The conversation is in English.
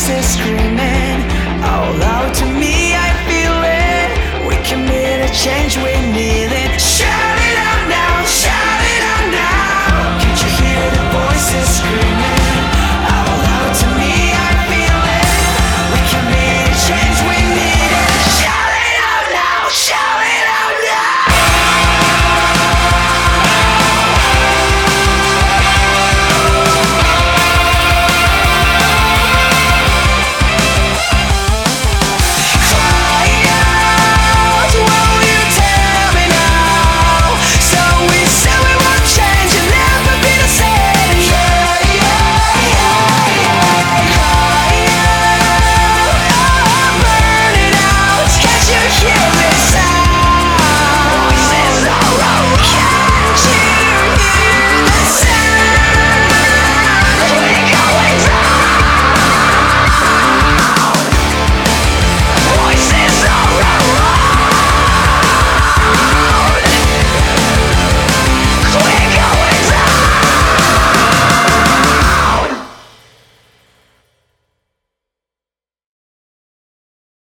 voices scream